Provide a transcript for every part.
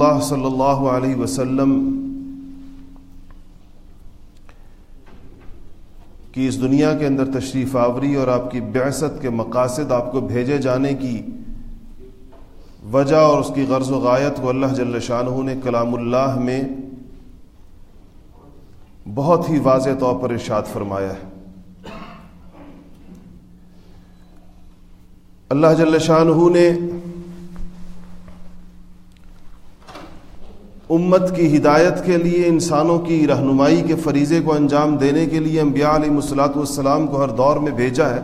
اللہ صلی اللہ علیہ وسلم کی اس دنیا کے اندر تشریف آوری اور آپ کی بعثت کے مقاصد آپ کو بھیجے جانے کی وجہ اور اس کی غرض و غایت کو اللہ جل شاہ نے کلام اللہ میں بہت ہی واضح طور پر ارشاد فرمایا ہے۔ اللہ جل شاہ نے امت کی ہدایت کے لیے، انسانوں کی رہنمائی کے فریضے کو انجام دینے کے لیے انبیاء علیہ مسلاط والسلام کو ہر دور میں بھیجا ہے۔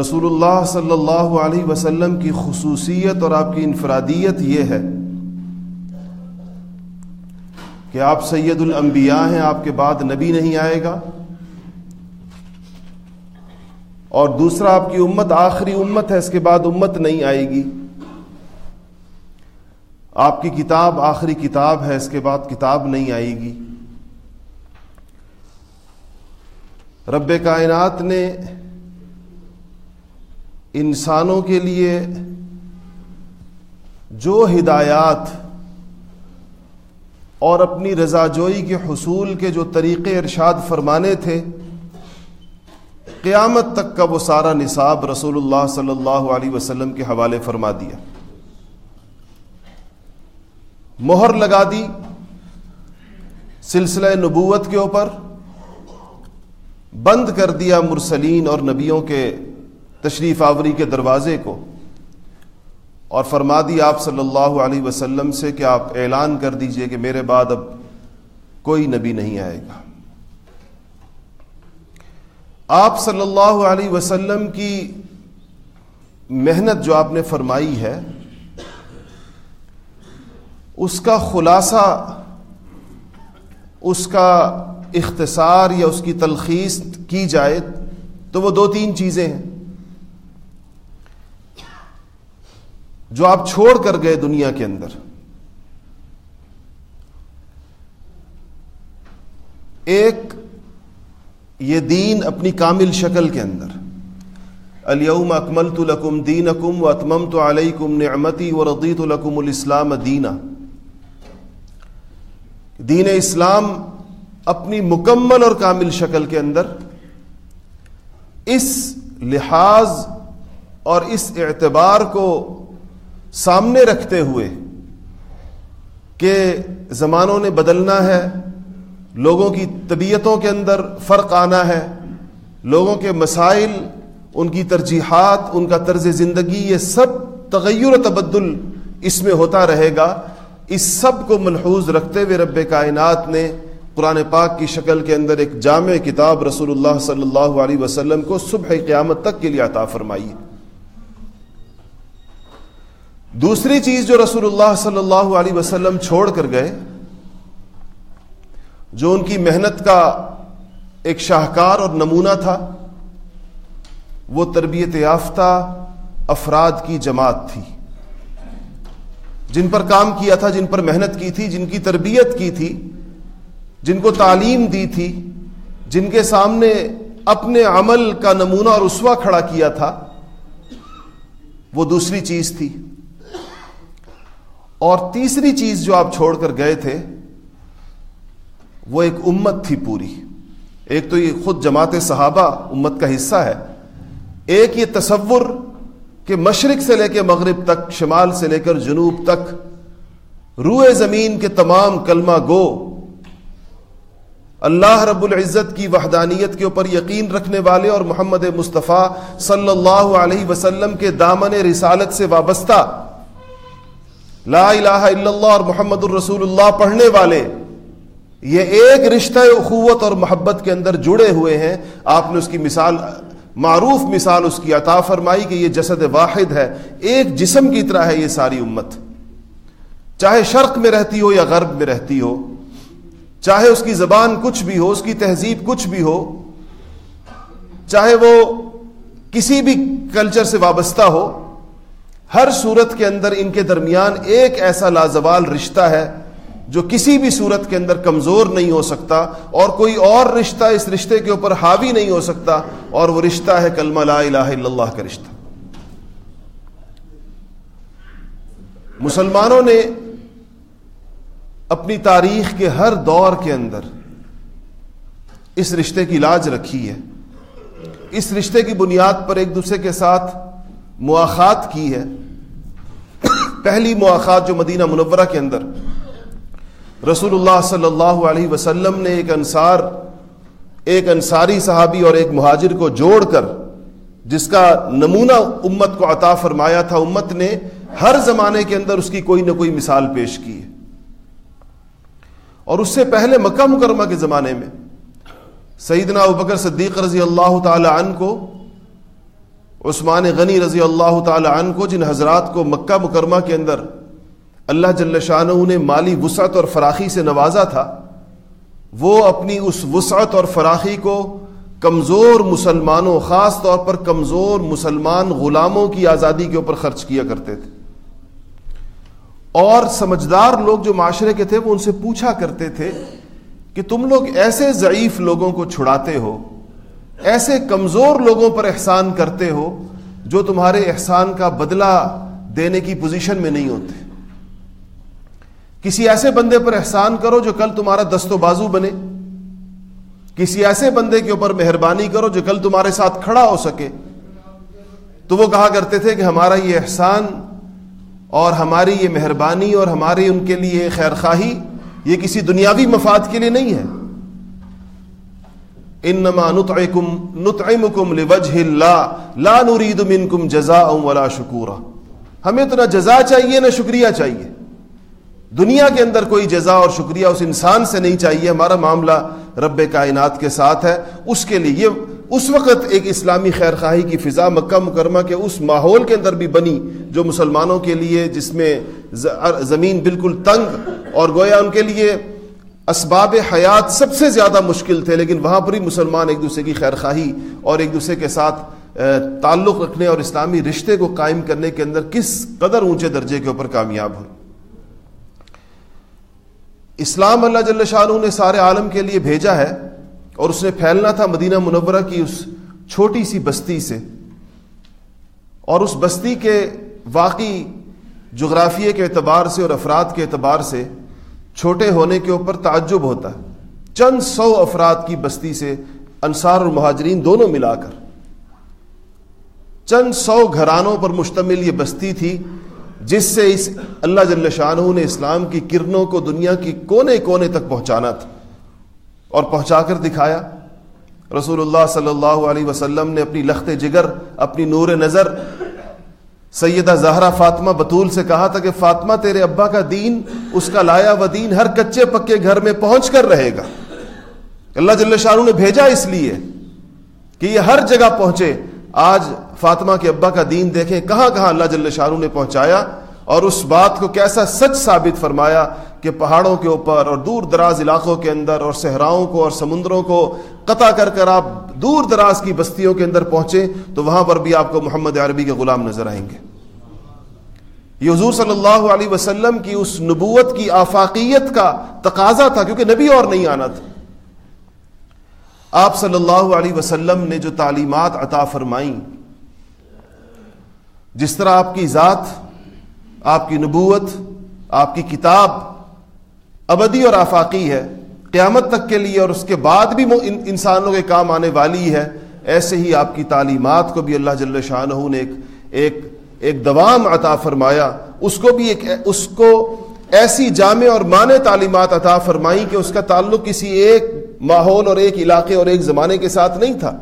رسول اللہ صلی اللہ علیہ وسلم کی خصوصیت اور آپ کی انفرادیت یہ ہے کہ آپ سید الانبیاء ہیں، آپ کے بعد نبی نہیں آئے گا۔ اور دوسرا، آپ کی امت آخری امت ہے، اس کے بعد امت نہیں آئے گی۔ آپ کی کتاب آخری کتاب ہے، اس کے بعد کتاب نہیں آئے گی۔ رب کائنات نے انسانوں کے لیے جو ہدایات اور اپنی رضا جوئی کے حصول کے جو طریقے ارشاد فرمانے تھے، قیامت تک کا وہ سارا نصاب رسول اللہ صلی اللہ علیہ وسلم کے حوالے فرما دیا۔ مہر لگا دی سلسلہ نبوت کے اوپر، بند کر دیا مرسلین اور نبیوں کے تشریف آوری کے دروازے کو اور فرما دی آپ صلی اللہ علیہ وسلم سے کہ آپ اعلان کر دیجیے کہ میرے بعد اب کوئی نبی نہیں آئے گا۔ آپ صلی اللہ علیہ وسلم کی محنت جو آپ نے فرمائی ہے اس کا خلاصہ، اس کا اختصار یا اس کی تلخیص کی جائے تو وہ دو تین چیزیں ہیں۔ جو آپ چھوڑ کر گئے دنیا کے اندر۔ ایک، یہ دین اپنی کامل شکل کے اندر۔ الیوم اکمل لکم دین اکم و اتمم تو علیہ کم نعمتی و ردیت الکم الاسلام دینا۔ دین اسلام اپنی مکمل اور کامل شکل کے اندر اس لحاظ اور اس اعتبار کو سامنے رکھتے ہوئے کہ زمانوں نے بدلنا ہے، لوگوں کی طبیعتوں کے اندر فرق آنا ہے، لوگوں کے مسائل، ان کی ترجیحات، ان کا طرز زندگی، یہ سب تغیر و تبدل اس میں ہوتا رہے گا۔ اس سب کو ملحوظ رکھتے ہوئے رب کائنات نے قرآن پاک کی شکل کے اندر ایک جامع کتاب رسول اللہ صلی اللہ علیہ وسلم کو صبح قیامت تک کے لیے عطا فرمائی۔ دوسری چیز جو رسول اللہ صلی اللہ علیہ وسلم چھوڑ کر گئے، جو ان کی محنت کا ایک شاہکار اور نمونہ تھا، وہ تربیت یافتہ افراد کی جماعت تھی۔ جن پر کام کیا تھا، جن پر محنت کی تھی، جن کی تربیت کی تھی، جن کو تعلیم دی تھی، جن کے سامنے اپنے عمل کا نمونہ اور اسوا کھڑا کیا تھا، وہ دوسری چیز تھی۔ اور تیسری چیز جو آپ چھوڑ کر گئے تھے، وہ ایک امت تھی پوری۔ ایک تو یہ خود جماعت صحابہ امت کا حصہ ہے، ایک یہ تصور کہ مشرق سے لے کے مغرب تک، شمال سے لے کر جنوب تک، روئے زمین کے تمام کلمہ گو، اللہ رب العزت کی وحدانیت کے اوپر یقین رکھنے والے اور محمد مصطفیٰ صلی اللہ علیہ وسلم کے دامن رسالت سے وابستہ، لا الہ الا اللہ اور محمد الرسول اللہ پڑھنے والے، یہ ایک رشتہ اخوت اور محبت کے اندر جڑے ہوئے ہیں۔ آپ نے اس کی مثال معروف مثال اس کی عطا فرمائی کہ یہ جسد واحد ہے، ایک جسم کی طرح ہے یہ ساری امت۔ چاہے شرق میں رہتی ہو یا غرب میں رہتی ہو، چاہے اس کی زبان کچھ بھی ہو، اس کی تہذیب کچھ بھی ہو، چاہے وہ کسی بھی کلچر سے وابستہ ہو، ہر صورت کے اندر ان کے درمیان ایک ایسا لازوال رشتہ ہے جو کسی بھی صورت کے اندر کمزور نہیں ہو سکتا اور کوئی اور رشتہ اس رشتے کے اوپر حاوی نہیں ہو سکتا اور وہ رشتہ ہے کلمہ لا الہ الا اللہ کا رشتہ۔ مسلمانوں نے اپنی تاریخ کے ہر دور کے اندر اس رشتے کی لاج رکھی ہے۔ اس رشتے کی بنیاد پر ایک دوسرے کے ساتھ مواخات کی ہے۔ پہلی مواخات جو مدینہ منورہ کے اندر رسول اللہ صلی اللہ علیہ وسلم نے ایک انصار، ایک انصاری صحابی اور ایک مہاجر کو جوڑ کر، جس کا نمونہ امت کو عطا فرمایا تھا، امت نے ہر زمانے کے اندر اس کی کوئی نہ کوئی مثال پیش کی ہے۔ اور اس سے پہلے مکہ مکرمہ کے زمانے میں، سیدنا ابکر صدیق رضی اللہ تعالی عنہ کو، عثمان غنی رضی اللہ تعالی عنہ کو، جن حضرات کو مکہ مکرمہ کے اندر اللہ جل شاہ نے مالی وسعت اور فراخی سے نوازا تھا۔ وہ اپنی اس وسعت اور فراخی کو کمزور مسلمانوں، خاص طور پر کمزور مسلمان غلاموں کی آزادی کے اوپر خرچ کیا کرتے تھے۔ اور سمجھدار لوگ جو معاشرے کے تھے، وہ ان سے پوچھا کرتے تھے کہ تم لوگ ایسے ضعیف لوگوں کو چھڑاتے ہو، ایسے کمزور لوگوں پر احسان کرتے ہو جو تمہارے احسان کا بدلہ دینے کی پوزیشن میں نہیں ہوتے۔ کسی ایسے بندے پر احسان کرو جو کل تمہارا دست و بازو بنے۔ کسی ایسے بندے کے اوپر مہربانی کرو جو کل تمہارے ساتھ کھڑا ہو سکے۔ تو وہ کہا کرتے تھے کہ ہمارا یہ احسان اور ہماری یہ مہربانی اور ہماری ان کے لیے خیر خواہی یہ کسی دنیاوی مفاد کے لیے نہیں ہے۔ انما نطعمكم نطعمكم لوجه الله لا نريد منكم جزاء ولا شکورا۔ ہمیں تو نہ جزا چاہیے، نہ شکریہ چاہیے۔ دنیا کے اندر کوئی جزا اور شکریہ اس انسان سے نہیں چاہیے، ہمارا معاملہ رب کائنات کے ساتھ ہے۔ اس کے لیے یہ اس وقت ایک اسلامی خیر خواہی کی فضا مکہ مکرمہ کے اس ماحول کے اندر بھی بنی جو مسلمانوں کے لیے، جس میں زمین بالکل تنگ اور گویا ان کے لیے اسباب حیات سب سے زیادہ مشکل تھے، لیکن وہاں پر ہی مسلمان ایک دوسرے کی خیر خواہی اور ایک دوسرے کے ساتھ تعلق رکھنے اور اسلامی رشتے کو قائم کرنے کے اندر کس قدر اونچے درجے کے اوپر کامیاب ہوئی اسلام اللہ جل شاہ نے سارے عالم کے لیے بھیجا ہے اور اس نے پھیلنا تھا مدینہ منورہ کی اس چھوٹی سی بستی سے۔ اور اس بستی کے واقعی جغرافیے کے اعتبار سے اور افراد کے اعتبار سے چھوٹے ہونے کے اوپر تعجب ہوتا ہے۔ چند سو افراد کی بستی سے انصار اور مہاجرین دونوں ملا کر۔ چند سو گھرانوں پر مشتمل یہ بستی تھی جس سے اس اللہ جل شاہ نے اسلام کی کرنوں کو دنیا کی کونے کونے تک پہنچانا تھا اور پہنچا کر دکھایا۔ رسول اللہ صلی اللہ علیہ وسلم نے اپنی لخت جگر، اپنی نور نظر، سیدہ زہرا فاطمہ بطول سے کہا تھا کہ فاطمہ تیرے ابا کا دین، اس کا لایا و دین ہر کچے پکے گھر میں پہنچ کر رہے گا۔ اللہ جل شاہ نے بھیجا اس لیے کہ یہ ہر جگہ پہنچے۔ آج فاطمہ کے ابا کا دین دیکھیں کہاں کہاں اللہ جل شاہ نے پہنچایا اور اس بات کو کیسا سچ ثابت فرمایا کہ پہاڑوں کے اوپر اور دور دراز علاقوں کے اندر اور صحراؤں کو اور سمندروں کو قطع کر کر آپ دور دراز کی بستیوں کے اندر پہنچے تو وہاں پر بھی آپ کو محمد عربی کے غلام نظر آئیں گے۔ یہ حضور صلی اللہ علیہ وسلم کی اس نبوت کی آفاقیت کا تقاضا تھا کیونکہ نبی اور نہیں آنا تھا۔ آپ صلی اللہ علیہ وسلم نے جو تعلیمات عطا فرمائیں، جس طرح آپ کی ذات، آپ کی نبوت، آپ کی کتاب ابدی اور آفاقی ہے، قیامت تک کے لیے اور اس کے بعد بھی انسانوں کے کام آنے والی ہے، ایسے ہی آپ کی تعلیمات کو بھی اللہ جل شاہ نے ایک ایک ایک دوام عطا فرمایا۔ اس کو بھی ایک اس کو ایسی جامع اور معنی تعلیمات عطا فرمائی کہ اس کا تعلق کسی ایک ماحول اور ایک علاقے اور ایک زمانے کے ساتھ نہیں تھا۔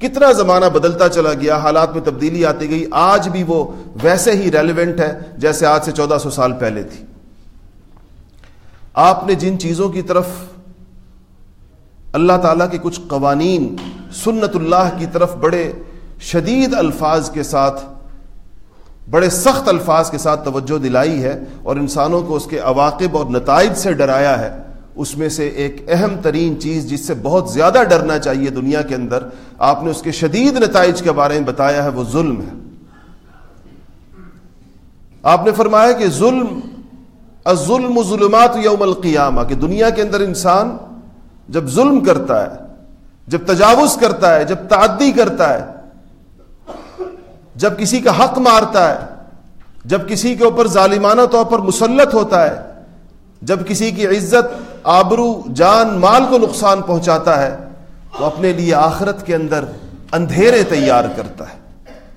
کتنا زمانہ بدلتا چلا گیا، حالات میں تبدیلی آتی گئی، آج بھی وہ ویسے ہی ریلیونٹ ہے جیسے آج سے چودہ سو سال پہلے تھی۔ آپ نے جن چیزوں کی طرف اللہ تعالیٰ کے کچھ قوانین، سنت اللہ کی طرف بڑے شدید الفاظ کے ساتھ، بڑے سخت الفاظ کے ساتھ توجہ دلائی ہے اور انسانوں کو اس کے عواقب اور نتائج سے ڈرایا ہے۔ اس میں سے ایک اہم ترین چیز جس سے بہت زیادہ ڈرنا چاہیے دنیا کے اندر، آپ نے اس کے شدید نتائج کے بارے میں بتایا ہے، وہ ظلم ہے۔ آپ نے فرمایا کہ ظلم ظلم ظلمات یوم القیامہ، کہ دنیا کے اندر انسان جب ظلم کرتا ہے، جب تجاوز کرتا ہے، جب تعدی کرتا ہے، جب کسی کا حق مارتا ہے، جب کسی کے اوپر ظالمانہ طور پر مسلط ہوتا ہے، جب کسی کی عزت آبرو جان مال کو نقصان پہنچاتا ہے تو اپنے لیے آخرت کے اندر اندھیرے تیار کرتا ہے۔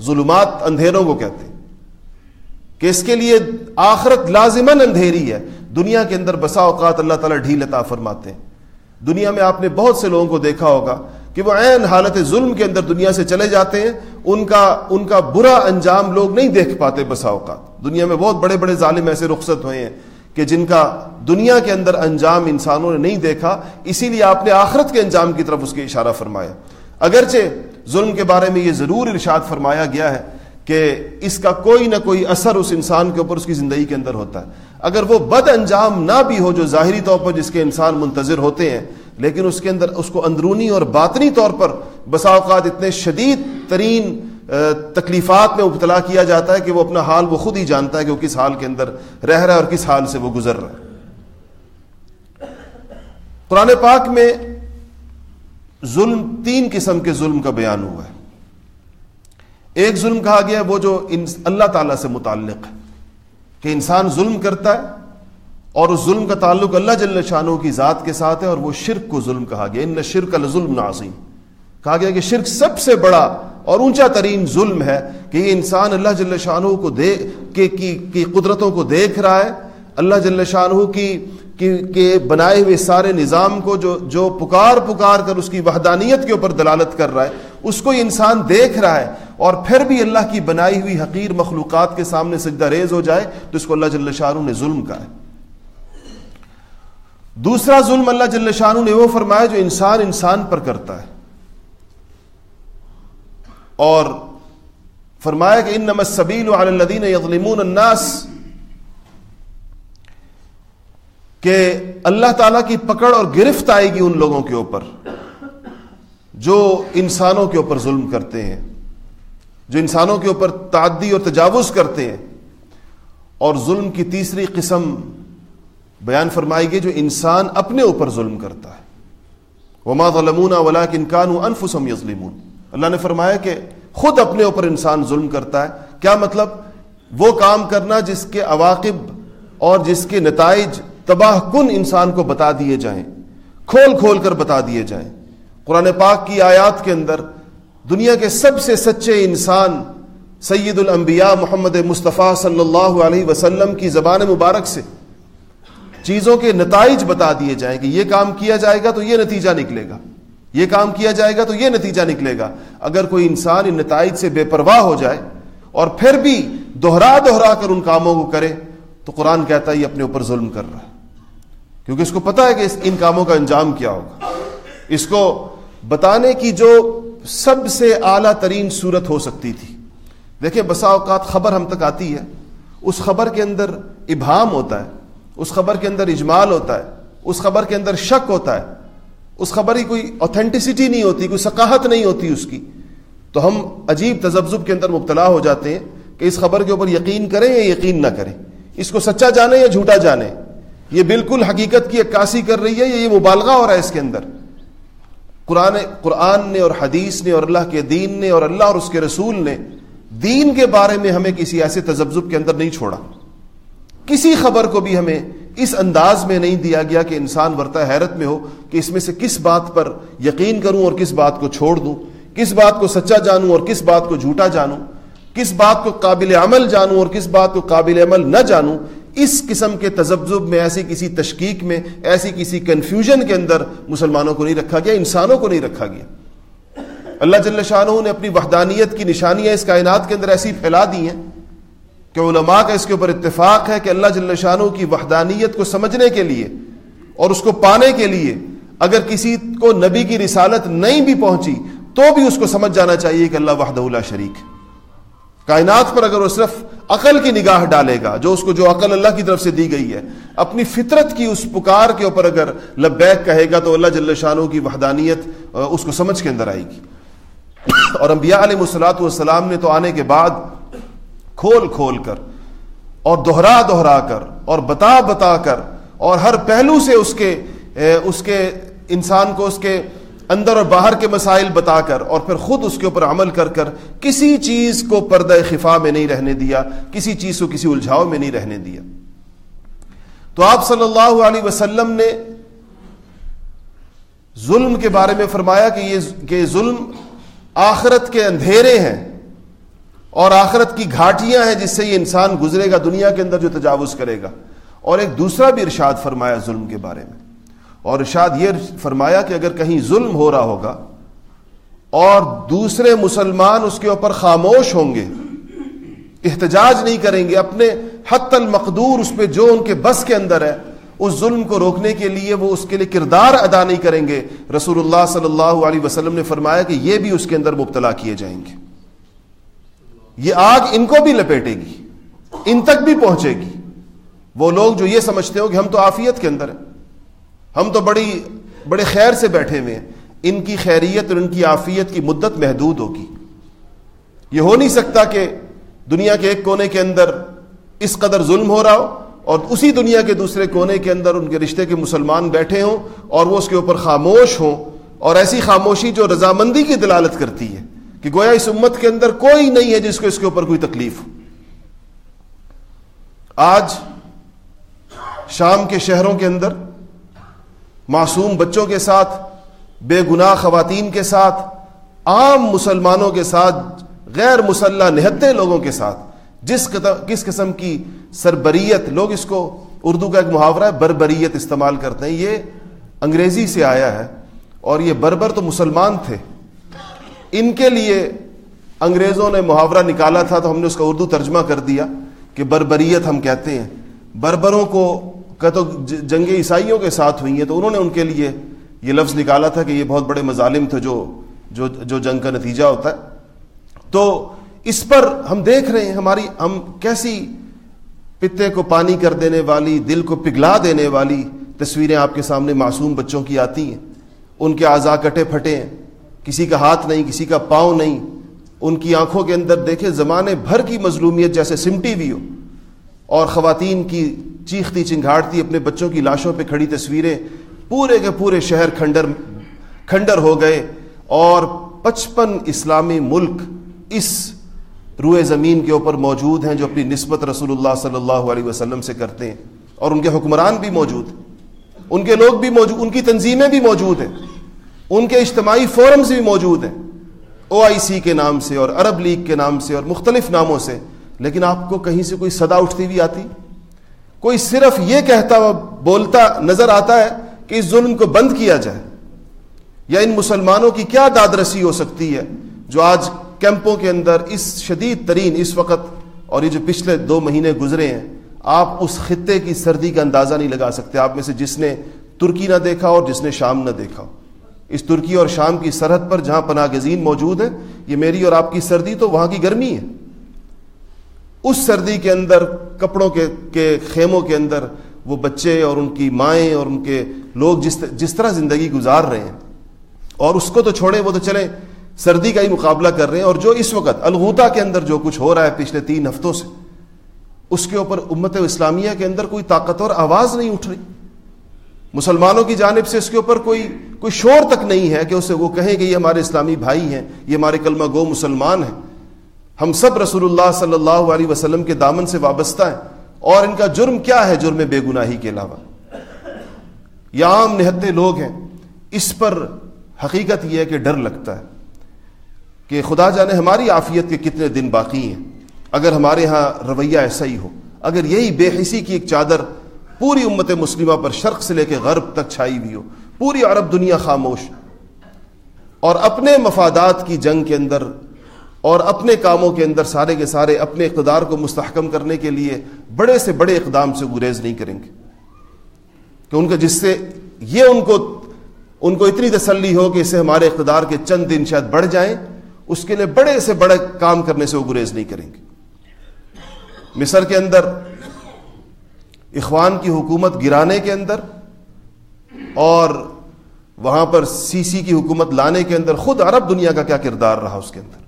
ظلمات اندھیروں کو کہتے ہیں۔ کہ اس کے لیے آخرت لازمن اندھیری ہے۔ دنیا کے اندر بسا اوقات اللہ تعالیٰ ڈھیل عطا فرماتے ہیں۔ دنیا میں آپ نے بہت سے لوگوں کو دیکھا ہوگا کہ وہ عین حالت ظلم کے اندر دنیا سے چلے جاتے ہیں۔ ان کا ان کا برا انجام لوگ نہیں دیکھ پاتے بسا اوقات۔ دنیا میں بہت بڑے بڑے ظالم ایسے رخصت ہوئے ہیں۔ کہ جن کا دنیا کے اندر انجام انسانوں نے نہیں دیکھا، اسی لیے آپ نے آخرت کے انجام کی طرف اس کے اشارہ فرمایا۔ اگرچہ ظلم کے بارے میں یہ ضرور ارشاد فرمایا گیا ہے کہ اس کا کوئی نہ کوئی اثر اس انسان کے اوپر اس کی زندگی کے اندر ہوتا ہے۔ اگر وہ بد انجام نہ بھی ہو، جو ظاہری طور پر جس کے انسان منتظر ہوتے ہیں، لیکن اس کے اندر اس کو اندرونی اور باطنی طور پر بسا اوقات اتنے شدید ترین تکلیفات میں مبتلا کیا جاتا ہے کہ وہ اپنا حال وہ خود ہی جانتا ہے کہ وہ کس حال کے اندر رہ رہا ہے اور کس حال سے وہ گزر رہا ہے۔ قرآن پاک میں ظلم تین قسم کے ظلم کا بیان ہوا ہے۔ ایک ظلم کہا گیا وہ جو اللہ تعالی سے متعلق ہے۔ کہ انسان ظلم کرتا ہے اور اس ظلم کا تعلق اللہ جل شاہ کی ذات کے ساتھ ہے اور وہ شرک کو ظلم کہا گیا ان شرک الظلم نازیم کہا گیا کہ شرک سب سے بڑا اور اونچا ترین ظلم ہے کہ یہ انسان اللہ جل شاہ کو دے کی, کی, کی قدرتوں کو دیکھ رہا ہے۔ اللہ جل شاہ کی کے بنائے ہوئے سارے نظام کو جو جو پکار پکار کر اس کی وحدانیت کے اوپر دلالت کر رہا ہے اس کو انسان دیکھ رہا ہے۔ اور پھر بھی اللہ کی بنائی ہوئی حقیر مخلوقات کے سامنے سجدہ ریز ہو جائے تو اس کو اللہ جل شاہ نے ظلم کہا ہے۔ دوسرا ظلم اللہ جل شاہ نے وہ فرمایا جو انسان انسان پر کرتا ہے۔ اور فرمایا کہ ان نمس سبیل الدین یغلمون الناس، کہ اللہ تعالیٰ کی پکڑ اور گرفت آئے گی ان لوگوں کے اوپر، جو انسانوں کے اوپر ظلم کرتے ہیں، جو انسانوں کے اوپر تعدی اور تجاوز کرتے ہیں۔ اور ظلم کی تیسری قسم بیان فرمائی گئی جو انسان اپنے اوپر ظلم کرتا ہے۔ وما ظلمون ولا کنکان انفسم یظلمون اللہ نے فرمایا کہ خود اپنے اوپر انسان ظلم کرتا ہے۔ کیا مطلب؟ وہ کام کرنا جس کے عواقب اور جس کے نتائج تباہ کن انسان کو بتا دیے جائیں، کھول کھول کر بتا دیے جائیں۔ قرآن پاک کی آیات کے اندر دنیا کے سب سے سچے انسان سید الانبیاء محمد مصطفیٰ صلی اللہ علیہ وسلم کی زبان مبارک سے چیزوں کے نتائج بتا دیے جائیں کہ یہ کام کیا جائے گا تو یہ نتیجہ نکلے گا۔ یہ کام کیا جائے گا تو یہ نتیجہ نکلے گا۔ اگر کوئی انسان ان نتائج سے بے پرواہ ہو جائے اور پھر بھی دوہرا دوہرا کر ان کاموں کو کرے، تو قرآن کہتا ہے یہ اپنے اوپر ظلم کر رہا ہے۔ کیونکہ اس کو پتا ہے کہ اس ان کاموں کا انجام کیا ہوگا۔ اس کو بتانے کی جو سب سے اعلیٰ ترین صورت ہو سکتی تھی۔ دیکھیں، بسا اوقات خبر ہم تک آتی ہے۔ اس خبر کے اندر ابہام ہوتا ہے، اس خبر کے اندر اجمال ہوتا ہے، اس خبر کے اندر شک ہوتا ہے۔ اس خبر کی کوئی اوتھینٹسٹی نہیں ہوتی، کوئی ثقافت نہیں ہوتی اس کی۔ تو ہم عجیب تجزب کے اندر مبتلا ہو جاتے ہیں کہ اس خبر کے اوپر یقین کریں یا یقین نہ کریں۔ اس کو سچا جانے یا جھوٹا جانے یہ بالکل حقیقت کی عکاسی کر رہی ہے یہ مبالغہ ہو رہا ہے اس کے اندر۔ قرآن قرآن نے اور حدیث نے اور اللہ کے دین نے اور اللہ اور اس کے رسول نے دین کے بارے میں ہمیں کسی ایسے تجزب کے اندر نہیں چھوڑا۔ کسی خبر کو بھی ہمیں اس انداز میں نہیں دیا گیا کہ انسان ورتا حیرت میں ہو کہ اس میں سے کس بات پر یقین کروں اور کس بات کو چھوڑ دوں، کس بات کو سچا جانوں اور کس بات کو جھوٹا جانوں، کس بات کو قابل عمل جانوں اور کس بات کو قابل عمل نہ جانوں، اس قسم کے تجزب میں، ایسی کسی تشکیق میں، ایسی کسی کنفیوژن کے اندر مسلمانوں کو نہیں رکھا گیا، انسانوں کو نہیں رکھا گیا۔ اللہ جل شاہ نے اپنی وحدانیت کی نشانیاں اس کائنات کے اندر ایسی پھیلا دی ہیں کہ علماء کا اس کے اوپر اتفاق ہے کہ اللہ جل شاہ کی وحدانیت کو سمجھنے کے لیے اور اس کو پانے کے لیے اگر کسی کو نبی کی رسالت نہیں بھی پہنچی تو بھی اس کو سمجھ جانا چاہیے کہ اللہ وحدہ اللہ شریک کائنات پر اگر وہ صرف عقل کی نگاہ ڈالے گا، جو اس کو جو عقل اللہ کی طرف سے دی گئی ہے، اپنی فطرت کی اس پکار کے اوپر اگر لبیک کہے گا تو اللہ جل شاہ کی وحدانیت اس کو سمجھ کے اندر آئے گی۔ اور انبیاء علیہ مسلاط والسلام نے تو آنے کے بعد کھول کھول کر اور دوہرا دوہرا کر اور بتا بتا کر اور ہر پہلو سے اس کے اس کے انسان کو اس کے اندر اور باہر کے مسائل بتا کر اور پھر خود اس کے اوپر عمل کر کر کسی چیز کو پردہ خفا میں نہیں رہنے دیا، کسی چیز کو کسی الجھاؤ میں نہیں رہنے دیا۔ تو آپ صلی اللہ علیہ وسلم نے ظلم کے بارے میں فرمایا کہ یہ، کہ ظلم آخرت کے اندھیرے ہیں۔ اور آخرت کی گھاٹیاں ہیں جس سے یہ انسان گزرے گا، دنیا کے اندر جو تجاوز کرے گا۔ اور ایک دوسرا بھی ارشاد فرمایا ظلم کے بارے میں۔ اور ارشاد یہ فرمایا کہ اگر کہیں ظلم ہو رہا ہوگا اور دوسرے مسلمان اس کے اوپر خاموش ہوں گے، احتجاج نہیں کریں گے، اپنے حت المقدور اس پہ جو ان کے بس کے اندر ہے، اس ظلم کو روکنے کے لیے وہ اس کے لیے کردار ادا نہیں کریں گے۔ رسول اللہ صلی اللہ علیہ وسلم نے فرمایا کہ یہ بھی اس کے اندر مبتلا کیے جائیں گے۔ یہ آگ ان کو بھی لپیٹے گی، ان تک بھی پہنچے گی۔ وہ لوگ جو یہ سمجھتے ہو کہ ہم تو آفیت کے اندر ہیں، ہم تو بڑی، بڑے خیر سے بیٹھے ہوئے ہیں، ان کی خیریت اور ان کی آفیت کی مدت محدود ہوگی۔ یہ ہو نہیں سکتا کہ دنیا کے ایک کونے کے اندر اس قدر ظلم ہو رہا ہو اور اسی دنیا کے دوسرے کونے کے اندر ان کے رشتے کے مسلمان بیٹھے ہوں اور وہ اس کے اوپر خاموش ہوں اور ایسی خاموشی جو رضامندی کی دلالت کرتی ہے۔ کہ گویا اس امت کے اندر کوئی نہیں ہے جس کو اس کے اوپر کوئی تکلیف ہو۔ آج شام کے شہروں کے اندر، معصوم بچوں کے ساتھ، بے گناہ خواتین کے ساتھ، عام مسلمانوں کے ساتھ، غیر مسلح نہتے لوگوں کے ساتھ، جس کس قسم کی سربریت، لوگ اس کو اردو کا ایک محاورہ ہے، بربریت استعمال کرتے ہیں، یہ انگریزی سے آیا ہے اور یہ بربر تو مسلمان تھے۔ ان کے لیے انگریزوں نے محاورہ نکالا تھا تو ہم نے اس کا اردو ترجمہ کر دیا کہ بربریت ہم کہتے ہیں۔ بربروں کو کہ تو جنگ عیسائیوں کے ساتھ ہوئی ہیں تو انہوں نے ان کے لیے یہ لفظ نکالا تھا کہ یہ بہت بڑے مظالم تھے جو جو جو جنگ کا نتیجہ ہوتا ہے۔ تو اس پر ہم دیکھ رہے ہیں ہماری، ہم کیسی پتے کو پانی کر دینے والی، دل کو پگھلا دینے والی تصویریں آپ کے سامنے معصوم بچوں کی آتی ہیں۔ ان کے اعضا کٹے پھٹے ہیں۔ کسی کا ہاتھ نہیں، کسی کا پاؤں نہیں۔ ان کی آنکھوں کے اندر دیکھے زمانے بھر کی مظلومیت جیسے سمٹی بھی ہو۔ اور خواتین کی چیختی چنگھاڑتی، اپنے بچوں کی لاشوں پہ کھڑی تصویریں۔ پورے کے پورے شہر کھنڈر کھنڈر ہو گئے۔ اور پچپن اسلامی ملک اس روئے زمین کے اوپر موجود ہیں جو اپنی نسبت رسول اللہ صلی اللہ علیہ وسلم سے کرتے ہیں۔ اور ان کے حکمران بھی موجود ان کے لوگ بھی موجود، ان کی تنظیمیں بھی موجود ہیں۔ ان کے اجتماعی فورمز بھی موجود ہیں۔ او آئی سی کے نام سے اور عرب لیگ کے نام سے اور مختلف ناموں سے۔ لیکن آپ کو کہیں سے کوئی صدا اٹھتی ہوئی آتی؟ کوئی صرف یہ کہتا ہوا بولتا نظر آتا ہے کہ اس ظلم کو بند کیا جائے؟ یا ان مسلمانوں کی کیا داد رسی ہو سکتی ہے جو آج کیمپوں کے اندر اس شدید ترین اس وقت اور یہ جو پچھلے دو مہینے گزرے ہیں، آپ اس خطے کی سردی کا اندازہ نہیں لگا سکتے۔ آپ میں سے جس نے ترکی نہ دیکھا اور جس نے شام نہ دیکھا۔ اس ترکی اور شام کی سرحد پر جہاں پناہ گزین موجود ہیں یہ میری اور آپ کی سردی تو وہاں کی گرمی ہے۔ اس سردی کے اندر، کپڑوں کے کے خیموں کے اندر وہ بچے اور ان کی مائیں اور ان کے لوگ جس جس طرح زندگی گزار رہے ہیں۔ اور اس کو تو چھوڑیں، وہ تو چلیں، سردی کا ہی مقابلہ کر رہے ہیں۔ اور جو اس وقت الغوطہ کے اندر جو کچھ ہو رہا ہے پچھلے تین ہفتوں سے، اس کے اوپر امت اسلامیہ کے اندر کوئی طاقتور آواز نہیں اٹھ رہی۔ مسلمانوں کی جانب سے اس کے اوپر کوئی کوئی شور تک نہیں ہے کہ اسے وہ کہیں کہ یہ ہمارے اسلامی بھائی ہیں، یہ ہمارے کلمہ گو مسلمان ہیں۔ ہم سب رسول اللہ صلی اللہ علیہ وسلم کے دامن سے وابستہ ہیں۔ اور ان کا جرم کیا ہے جرم بے گناہی کے علاوہ؟ یہ عام نہتے لوگ ہیں۔ اس پر حقیقت یہ ہے کہ ڈر لگتا ہے کہ خدا جانے ہماری عافیت کے کتنے دن باقی ہیں۔ اگر ہمارے ہاں رویہ ایسا ہی ہو، اگر یہی بے حسی کی ایک چادر پوری امت مسلمہ پر شرق سے لے کے غرب تک چھائی ہوئی ہو۔ پوری عرب دنیا خاموش۔ اور اپنے مفادات کی جنگ کے اندر اور اپنے کاموں کے اندر سارے کے سارے اپنے اقتدار کو مستحکم کرنے کے لیے بڑے سے بڑے اقدام سے گریز نہیں کریں گے۔ کہ ان کا جس سے یہ ان کو ان کو اتنی تسلی ہو کہ اس سے ہمارے اقتدار کے چند دن شاید بڑھ جائیں، اس کے لیے بڑے سے بڑے کام کرنے سے وہ گریز نہیں کریں گے۔ مصر کے اندر اخوان کی حکومت گرانے کے اندر اور وہاں پر سی سی کی حکومت لانے کے اندر خود عرب دنیا کا کیا کردار رہا اس کے اندر؟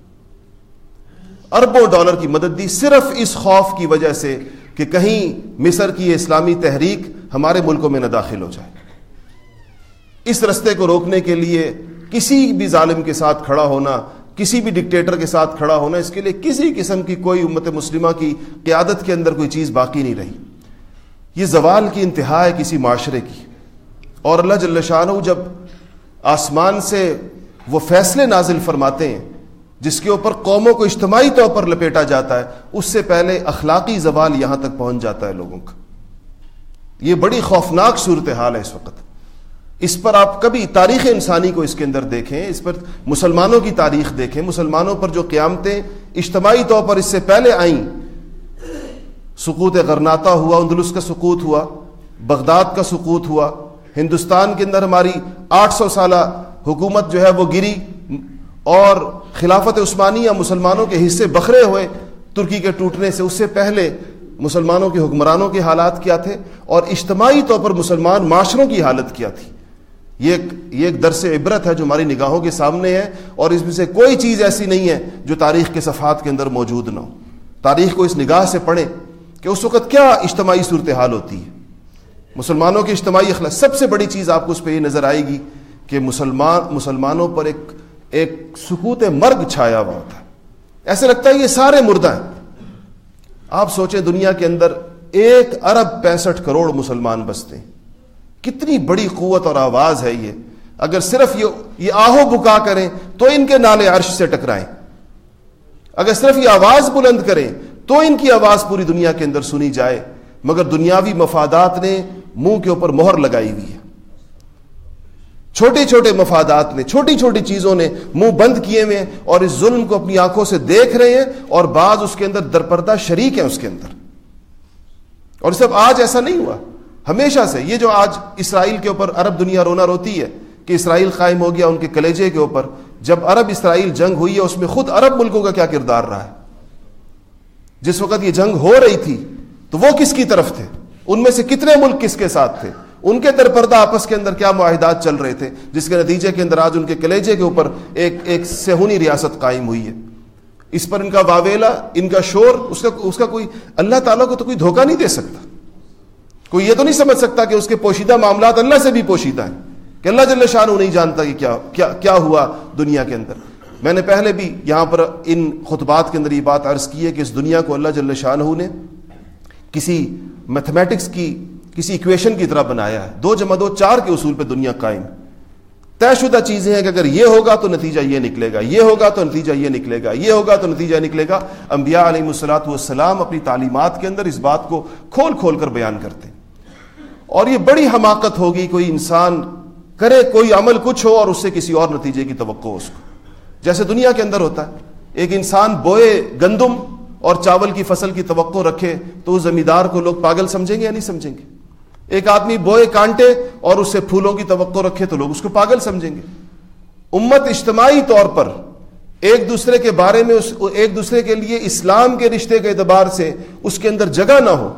اربوں ڈالر کی مدد دی صرف اس خوف کی وجہ سے کہ کہیں مصر کی اسلامی تحریک ہمارے ملکوں میں نہ داخل ہو جائے۔ اس رستے کو روکنے کے لیے کسی بھی ظالم کے ساتھ کھڑا ہونا، کسی بھی ڈکٹیٹر کے ساتھ کھڑا ہونا، اس کے لیے کسی قسم کی کوئی امت مسلمہ کی قیادت کے اندر کوئی چیز باقی نہیں رہی۔ یہ زوال کی انتہا ہے کسی معاشرے کی۔ اور اللہ جل شاہ جب آسمان سے وہ فیصلے نازل فرماتے ہیں، جس کے اوپر قوموں کو اجتماعی طور پر لپیٹا جاتا ہے، اس سے پہلے اخلاقی زوال یہاں تک پہنچ جاتا ہے لوگوں کا۔ یہ بڑی خوفناک صورتحال ہے اس وقت۔ اس پر آپ کبھی تاریخ انسانی کو اس کے اندر دیکھیں، اس پر مسلمانوں کی تاریخ دیکھیں۔ مسلمانوں پر جو قیامتیں اجتماعی طور پر اس سے پہلے آئیں سکوت غرناتا ہوا، اندلس کا سکوت ہوا، بغداد کا سکوت ہوا، ہندوستان کے اندر ہماری آٹھ سو سالہ حکومت جو ہے وہ گری، اور خلافت عثمانی یا مسلمانوں کے حصے بکھرے ہوئے، ترکی کے ٹوٹنے سے اس سے پہلے مسلمانوں کے حکمرانوں کے حالات کیا تھے، اور اجتماعی طور پر مسلمان معاشروں کی حالت کیا تھی۔ یہ ایک یہ ایک درس عبرت ہے جو ہماری نگاہوں کے سامنے ہے، اور اس میں سے کوئی چیز ایسی نہیں ہے جو تاریخ کے صفحات کے اندر موجود نہ ہو۔ تاریخ کو اس نگاہ سے پڑھیں۔ کہ اس وقت کیا اجتماعی صورتحال ہوتی ہے؟ مسلمانوں کی اجتماعی اخلاق، سب سے بڑی چیز آپ کو اس پہ یہ نظر آئے گی کہ مسلمان، مسلمانوں پر ایک ایک سکوت مرگ چھایا ہوا ہوتا ہے۔ ایسے لگتا ہے یہ سارے مردہ ہیں۔ آپ سوچیں دنیا کے اندر ایک ارب پینسٹھ کروڑ مسلمان بستے ہیں۔ کتنی بڑی قوت اور آواز ہے یہ۔ اگر صرف یہ یہ آہو بکا کریں تو ان کے نالے عرش سے ٹکرائیں۔ اگر صرف یہ آواز بلند کریں تو ان کی آواز پوری دنیا کے اندر سنی جائے، مگر دنیاوی مفادات نے منہ کے اوپر مہر لگائی ہوئی ہے۔ چھوٹے چھوٹے مفادات نے، چھوٹی چھوٹی چیزوں نے منہ بند کیے ہوئے اور اس ظلم کو اپنی آنکھوں سے دیکھ رہے ہیں اور بعض اس کے اندر درپردہ شریک ہیں اس کے اندر۔ اور سب آج ایسا نہیں ہوا۔ ہمیشہ سے یہ جو آج اسرائیل کے اوپر عرب دنیا رونا روتی ہے، کہ اسرائیل قائم ہو گیا ان کے کلیجے کے اوپر، جب عرب اسرائیل جنگ ہوئی ہے، اس میں خود عرب ملکوں کا کیا کردار رہا ہے؟ جس وقت یہ جنگ ہو رہی تھی، تو وہ کس کی طرف تھے؟ ان میں سے کتنے ملک کس کے ساتھ تھے؟ ان کے درپردہ آپس کے اندر کیا معاہدات چل رہے تھے؟ جس کے نتیجے کے اندر آج ان کے کلیجے کے اوپر ایک ایک سہونی ریاست قائم ہوئی ہے۔ اس پر ان کا واویلا، ان کا شور، اس کا اس کا کوئی، اللہ تعالیٰ کو تو کوئی دھوکہ نہیں دے سکتا۔ کوئی یہ تو نہیں سمجھ سکتا کہ اس کے پوشیدہ معاملات اللہ سے بھی پوشیدہ ہیں، کہ اللہ جل شاہ نہیں جانتا کہ کیا کیا کیا ہوا دنیا کے اندر۔ میں نے پہلے بھی یہاں پر ان خطبات کے اندر یہ بات عرض کی ہے کہ اس دنیا کو اللہ جل شاہ نے کسی میتھمیٹکس کی، کسی اکویشن کی طرح بنایا ہے۔ دو جمع دو، چار کے اصول پہ دنیا قائم۔ طے شدہ چیزیں ہیں کہ اگر یہ ہوگا تو نتیجہ یہ نکلے گا، یہ ہوگا تو نتیجہ یہ نکلے گا، یہ ہوگا تو نتیجہ نکلے گا۔ انبیاء علیہ السلاۃ والسلام اپنی تعلیمات کے اندر اس بات کو کھول کھول کر بیان کرتے ہیں۔ اور یہ بڑی حماقت ہوگی، کوئی انسان کرے، کوئی عمل کچھ ہو اور اس سے کسی اور نتیجے کی توقع اس کو۔ جیسے دنیا کے اندر ہوتا ہے۔ ایک انسان بوئے گندم اور چاول کی فصل کی توقع رکھے تو اس زمیندار کو لوگ پاگل سمجھیں گے یا نہیں سمجھیں گے؟ ایک آدمی بوئے کانٹے اور اس سے پھولوں کی توقع رکھے تو لوگ اس کو پاگل سمجھیں گے۔ امت اجتماعی طور پر ایک دوسرے کے بارے میں ایک دوسرے کے لیے اسلام کے رشتے کے اعتبار سے اس کے اندر جگہ نہ ہو،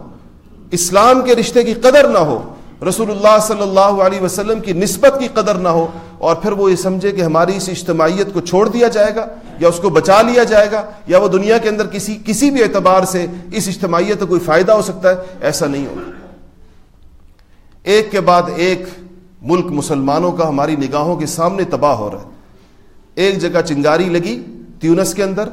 اسلام کے رشتے کی قدر نہ ہو رسول اللہ صلی اللہ علیہ وسلم کی نسبت کی قدر نہ ہو اور پھر وہ یہ سمجھے کہ ہماری اس اجتماعیت کو چھوڑ دیا جائے گا یا اس کو بچا لیا جائے گا یا وہ دنیا کے اندر کسی کسی بھی اعتبار سے اس اجتماعیت کو کوئی فائدہ ہو سکتا ہے، ایسا نہیں ہوگا۔ ایک کے بعد ایک ملک مسلمانوں کا ہماری نگاہوں کے سامنے تباہ ہو رہا ہے۔ ایک جگہ چنگاری لگی تیونس کے اندر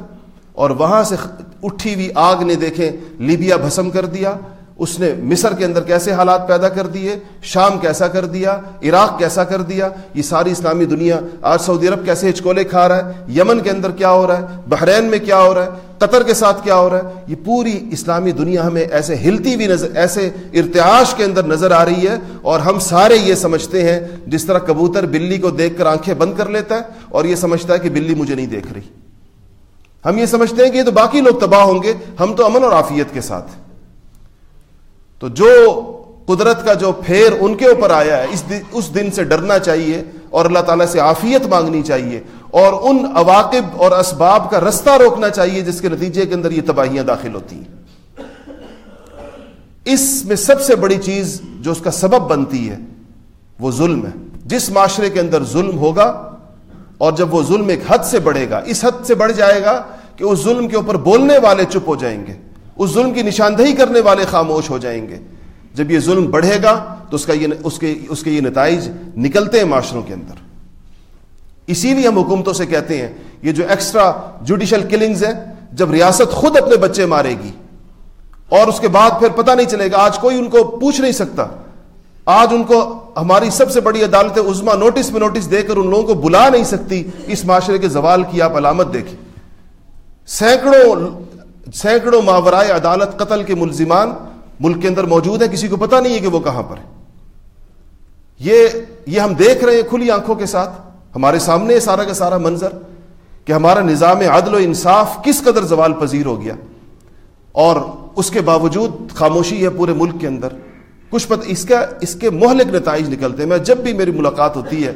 اور وہاں سے اٹھی ہوئی آگ نے دیکھیں، لیبیا بھسم کر دیا۔ اس نے مصر کے اندر کیسے حالات پیدا کر دیے؟ شام کیسا کر دیا؟ عراق کیسا کر دیا؟ یہ ساری اسلامی دنیا آج سعودی عرب کیسے ہچکولے کھا رہا ہے؟ یمن کے اندر کیا ہو رہا ہے؟ بحرین میں کیا ہو رہا ہے؟ قطر کے ساتھ کیا ہو رہا ہے؟ یہ پوری اسلامی دنیا ہمیں ایسے ہلتی ہوئی نظر، ایسے ارتعاش کے اندر نظر آ رہی ہے اور ہم سارے یہ سمجھتے ہیں، جس طرح کبوتر بلی کو دیکھ کر آنکھیں بند کر لیتا ہے اور یہ سمجھتا ہے کہ بلی مجھے نہیں دیکھ رہی۔ ہم یہ سمجھتے ہیں کہ یہ تو باقی لوگ تباہ ہوں گے، ہم تو امن اور آفیت کے ساتھ۔ تو جو قدرت کا جو پھیر ان کے اوپر آیا ہے، اس دن اس دن سے ڈرنا چاہیے اور اللہ تعالیٰ سے عافیت مانگنی چاہیے اور ان عواقب اور اسباب کا رستہ روکنا چاہیے جس کے نتیجے کے اندر یہ تباہیاں داخل ہوتی ہیں۔ اس میں سب سے بڑی چیز جو اس کا سبب بنتی ہے، وہ ظلم ہے۔ جس معاشرے کے اندر ظلم ہوگا اور جب وہ ظلم ایک حد سے بڑھے گا، اس حد سے بڑھ جائے گا کہ اس ظلم کے اوپر بولنے والے چپ ہو جائیں گے۔ اس ظلم کی نشاندہی کرنے والے خاموش ہو جائیں گے۔ جب یہ ظلم بڑھے گا تو اس کا یہ اس کے اس کے یہ نتائج نکلتے ہیں معاشروں کے اندر۔ اسی لیے ہم حکومتوں سے کہتے ہیں، یہ جو ایکسٹرا جوڈیشل کلنگز ہیں، جب ریاست خود اپنے بچے مارے گی، اور اس کے بعد پھر پتہ نہیں چلے گا، آج کوئی ان کو پوچھ نہیں سکتا۔ آج ان کو ہماری سب سے بڑی عدالت عزما نوٹس میں نوٹس دے کر ان لوگوں کو بلا نہیں سکتی، اس معاشرے کے زوال کی آپ علامت دیکھیں۔ سینکڑوں سینکڑوں ماورائے عدالت قتل کے ملزمان ملک کے اندر موجود ہیں، کسی کو پتا نہیں ہے کہ وہ کہاں پر ہے یہ یہ ہم دیکھ رہے ہیں کھلی آنکھوں کے ساتھ، ہمارے سامنے سارا کا سارا منظر کہ ہمارا نظام عدل و انصاف کس قدر زوال پذیر ہو گیا۔ اور اس کے باوجود خاموشی ہے پورے ملک کے اندر۔ کچھ پت، اس کا، اس کے مہلک نتائج نکلتے ہیں۔ میں جب بھی میری ملاقات ہوتی ہے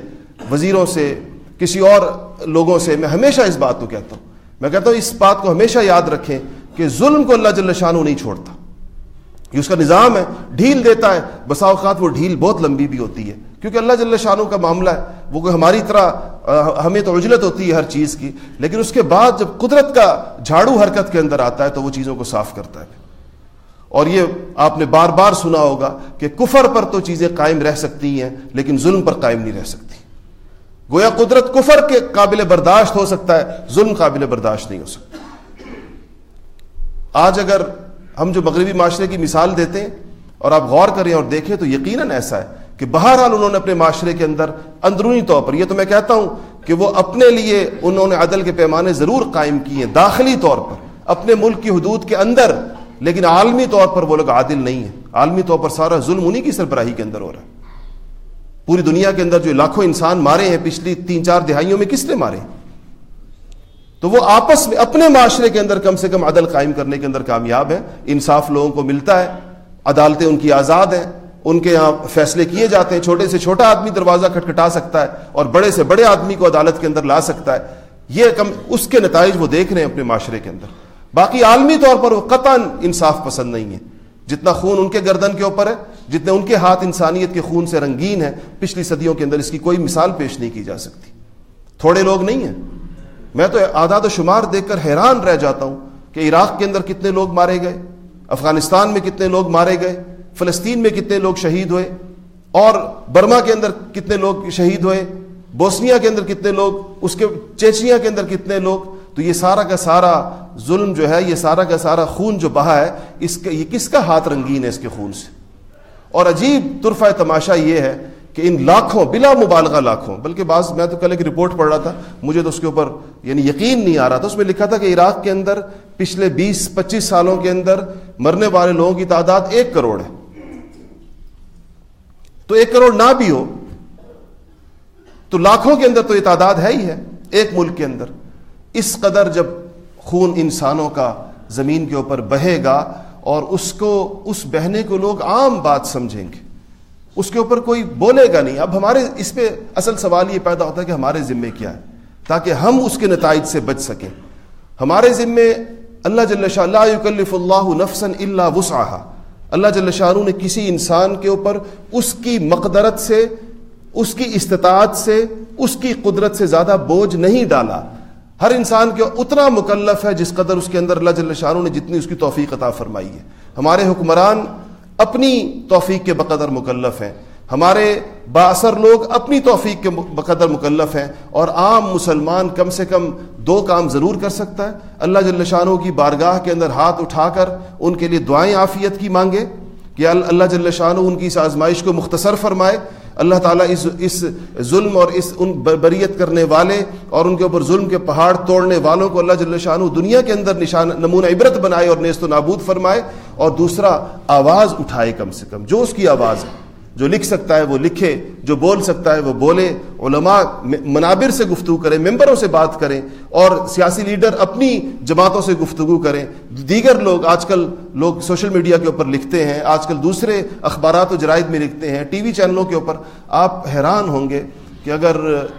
وزیروں سے، کسی اور لوگوں سے، میں ہمیشہ اس بات کو کہتا ہوں۔ میں کہتا ہوں اس بات کو ہمیشہ یاد رکھیں کہ ظلم کو اللہ جل شاہ نہیں چھوڑتا۔ یہ اس کا نظام ہے، ڈھیل دیتا ہے۔ بسا اوقات وہ ڈھیل بہت لمبی بھی ہوتی ہے۔ کیونکہ اللہ جل شاہ کا معاملہ ہے، وہ کوئی ہماری طرح ہمیں تو عجلت ہوتی ہے ہر چیز کی، لیکن اس کے بعد جب قدرت کا جھاڑو حرکت کے اندر آتا ہے تو وہ چیزوں کو صاف کرتا ہے۔ اور یہ آپ نے بار بار سنا ہوگا کہ کفر پر تو چیزیں قائم رہ سکتی ہیں، لیکن ظلم پر قائم نہیں رہ سکتی۔ گویا قدرت کفر کے قابل برداشت ہو سکتا ہے، ظلم قابل برداشت نہیں ہو سکتا۔ آج اگر ہم جو مغربی معاشرے کی مثال دیتے ہیں اور آپ غور کریں اور دیکھیں تو یقیناً ایسا ہے کہ بہرحال انہوں نے اپنے معاشرے کے اندر اندرونی طور پر، یہ تو میں کہتا ہوں کہ وہ اپنے لیے انہوں نے عدل کے پیمانے ضرور قائم کیے ہیں داخلی طور پر، اپنے ملک کی حدود کے اندر، لیکن عالمی طور پر وہ لوگ عادل نہیں ہیں۔ عالمی طور پر سارا ظلم انہیں کی سربراہی کے اندر ہو رہا ہے۔ پوری دنیا کے اندر جو لاکھوں انسان مارے ہیں، پچھلی تین چار دہائیوں میں کس نے مارے تو وہ آپس میں اپنے معاشرے کے اندر کم سے کم عدل قائم کرنے کے اندر کامیاب ہے انصاف لوگوں کو ملتا ہے، عدالتیں ان کی آزاد ہیں، ان کے یہاں فیصلے کیے جاتے ہیں، چھوٹے سے چھوٹا آدمی دروازہ کھٹکھٹا سکتا ہے اور بڑے سے بڑے آدمی کو عدالت کے اندر لا سکتا ہے۔ یہ کم اس کے نتائج وہ دیکھ رہے ہیں اپنے معاشرے کے اندر۔ باقی عالمی طور پر وہ قطع انصاف پسند نہیں ہے۔ جتنا خون ان کے گردن کے اوپر ہے، جتنے ان کے ہاتھ انسانیت کے خون سے رنگین ہے پچھلی صدیوں کے اندر اس کی کوئی مثال پیش نہیں کی جا سکتی۔ تھوڑے لوگ نہیں ہیں۔ میں تو آداد و شمار دیکھ کر حیران رہ جاتا ہوں کہ عراق کے اندر کتنے لوگ مارے گئے، افغانستان میں کتنے لوگ مارے گئے، فلسطین میں کتنے لوگ شہید ہوئے، اور برما کے اندر کتنے لوگ شہید ہوئے، بوسنیا کے اندر کتنے لوگ، اس کے چیچنیا کے اندر کتنے لوگ، تو یہ سارا کا سارا ظلم جو ہے، یہ سارا کا سارا خون جو بہا ہے، اس کا یہ کس کا ہاتھ رنگین ہے اس کے خون سے؟ اور عجیب طرفہ تماشا یہ ہے کہ ان لاکھوں، بلا مبالغہ لاکھوں، بلکہ بعض، میں تو کل ایک رپورٹ پڑھ رہا تھا، مجھے تو اس کے اوپر یعنی یقین نہیں آ رہا تھا، اس میں لکھا تھا کہ عراق کے اندر پچھلے بیس، پچیس سالوں کے اندر مرنے والے لوگوں کی تعداد ایک کروڑ ہے۔ تو ایک کروڑ نہ بھی ہو، تو لاکھوں کے اندر تو یہ تعداد ہے ہی ہے، ایک ملک کے اندر۔ اس قدر جب خون انسانوں کا زمین کے اوپر بہے گا اور اس کو، اس بہنے کو لوگ عام بات سمجھیں گے۔ اس کے اوپر کوئی بولے گا نہیں. اب ہمارے اس پہ اصل سوال یہ پیدا ہوتا ہے کہ ہمارے ذمے کیا ہے؟ تاکہ ہم اس کے نتائج سے بچ سکیں. ہمارے ذمے اللہ جل شاہ اللہ یکلف اللہ نفسن اللہ وسعہ اللہ جل شاہ نے کسی انسان کے اوپر اس کی مقدرت سے، اس کی استطاعت سے، اس کی قدرت سے زیادہ بوجھ نہیں ڈالا. ہر انسان کے اتنا مکلف ہے جس قدر اس کے اندر اللہ جل شاہ نے جتنی اس کی توفیق عطا فرمائی ہے. ہمارے حکمران اپنی توفیق کے بقدر مکلف ہیں۔ ہمارے باثر لوگ اپنی توفیق کے بقدر مکلف ہیں اور عام مسلمان کم سے کم دو کام ضرور کر سکتا ہے۔ اللہ جل شاہ کی بارگاہ کے اندر ہاتھ اٹھا کر ان کے لیے دعائیں عافیت کی مانگے کہ اللہ جل شاہ ان کی اس آزمائش کو مختصر فرمائے۔ اللہ تعالیٰ اس اس ظلم اور اس ان بریت کرنے والے اور ان کے اوپر ظلم کے پہاڑ توڑنے والوں کو اللہ جل شاہ دنیا کے اندر نشان نمونہ عبرت بنائے اور نیست و نابود فرمائے اور دوسرا آواز اٹھائے کم سے کم، جو اس کی آواز ہے۔ جو لکھ سکتا ہے وہ لکھے، جو بول سکتا ہے وہ بولے۔ علماء منابر سے گفتگو کریں، ممبروں سے بات کریں اور سیاسی لیڈر اپنی جماعتوں سے گفتگو کریں۔ دیگر لوگ آج کل لوگ سوشل میڈیا کے اوپر لکھتے ہیں، آج کل دوسرے اخبارات و جرائد میں لکھتے ہیں، ٹی وی چینلوں کے اوپر۔ آپ حیران ہوں گے کہ اگر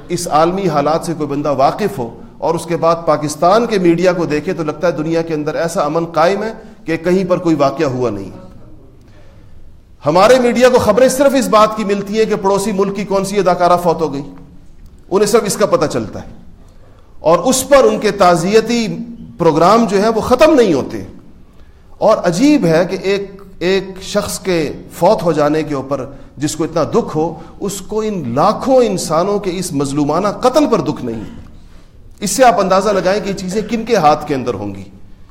اس عالمی حالات سے کوئی بندہ واقف ہو اور اس کے بعد پاکستان کے میڈیا کو دیکھے تو لگتا ہے دنیا کے اندر ایسا امن قائم ہے کہ کہیں پر کوئی واقعہ ہوا نہیں۔ ہمارے میڈیا کو خبریں صرف اس بات کی ملتی ہیں کہ پڑوسی ملک کی کون سی اداکارہ فوت ہو گئی۔ انہیں صرف اس کا پتہ چلتا ہے۔ اور اس پر ان کے تعزیتی پروگرام جو ہے وہ ختم نہیں ہوتے۔ اور عجیب ہے کہ ایک ایک شخص کے فوت ہو جانے کے اوپر جس کو اتنا دکھ ہو، اس کو ان لاکھوں انسانوں کے اس مظلومانہ قتل پر دکھ نہیں۔ اس سے آپ اندازہ لگائیں کہ یہ چیزیں کن کے ہاتھ کے اندر ہوں گی۔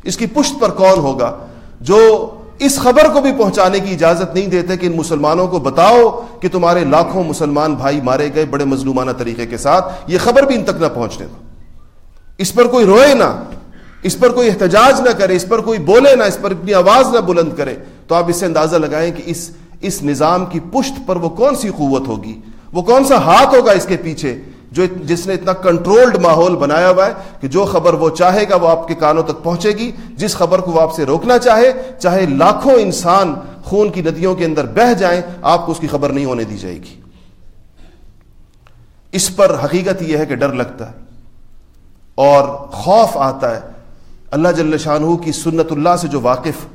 اس کی پشت پر کون ہوگا؟ جو اس خبر کو بھی پہنچانے کی اجازت نہیں دیتے کہ ان مسلمانوں کو بتاؤ کہ تمہارے لاکھوں مسلمان بھائی مارے گئے بڑے مظلومانہ طریقے کے ساتھ، یہ خبر بھی ان تک نہ پہنچنے دو۔ اس پر کوئی روئے نہ، اس پر کوئی احتجاج نہ کرے، اس پر کوئی بولے نہ، اس پر اپنی آواز نہ بلند کرے۔ تو آپ اس سے اندازہ لگائیں کہ اس اس نظام کی پشت پر وہ کون سی قوت ہوگی؟ وہ کون سا ہاتھ ہوگا اس کے پیچھے؟ جو جس نے اتنا کنٹرولڈ ماحول بنایا ہوا ہے کہ جو خبر وہ چاہے گا وہ آپ کے کانوں تک پہنچے گی، جس خبر کو وہ آپ سے روکنا چاہے چاہے لاکھوں انسان خون کی ندیوں کے اندر بہ جائیں، آپ کو اس کی خبر نہیں ہونے دی جائے گی۔ اس پر حقیقت یہ ہے کہ ڈر لگتا ہے اور خوف آتا ہے۔ اللہ جل شاہ کی سنت اللہ سے جو واقف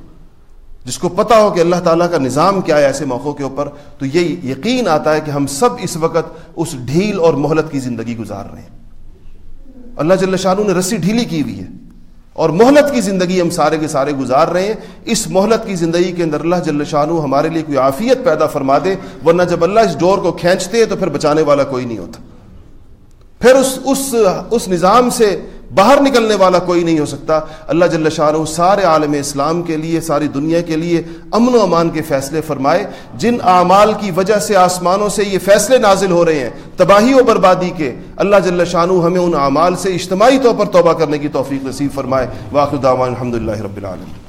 جس کو پتا ہو کہ اللہ تعالیٰ کا نظام کیا ہے ایسے موقعوں کے اوپر، تو یہ یقین آتا ہے کہ ہم سب اس وقت اس ڈھیل اور مہلت کی زندگی گزار رہے ہیں۔ اللہ جل شاہ نے رسی ڈھیلی کی ہوئی ہے اور مہلت کی زندگی ہم سارے کے سارے گزار رہے ہیں۔ اس مہلت کی زندگی کے اندر اللہ جل شاہ ہمارے لیے کوئی عافیت پیدا فرما دے، ورنہ جب اللہ اس ڈور کو کھینچتے تو پھر بچانے والا کوئی نہیں ہوتا۔ پھر اس اس اس نظام سے باہر نکلنے والا کوئی نہیں ہو سکتا۔ اللہ جل شاہ سارے عالم اسلام کے لیے، ساری دنیا کے لیے امن و امان کے فیصلے فرمائے۔ جن اعمال کی وجہ سے آسمانوں سے یہ فیصلے نازل ہو رہے ہیں، تباہی و بربادی کے، اللہ جل شاہ ہمیں ان اعمال سے اجتماعی طور پر توبہ کرنے کی توفیق نصیب فرمائے۔ واقع دعوان الحمد اللہ رب العالمین۔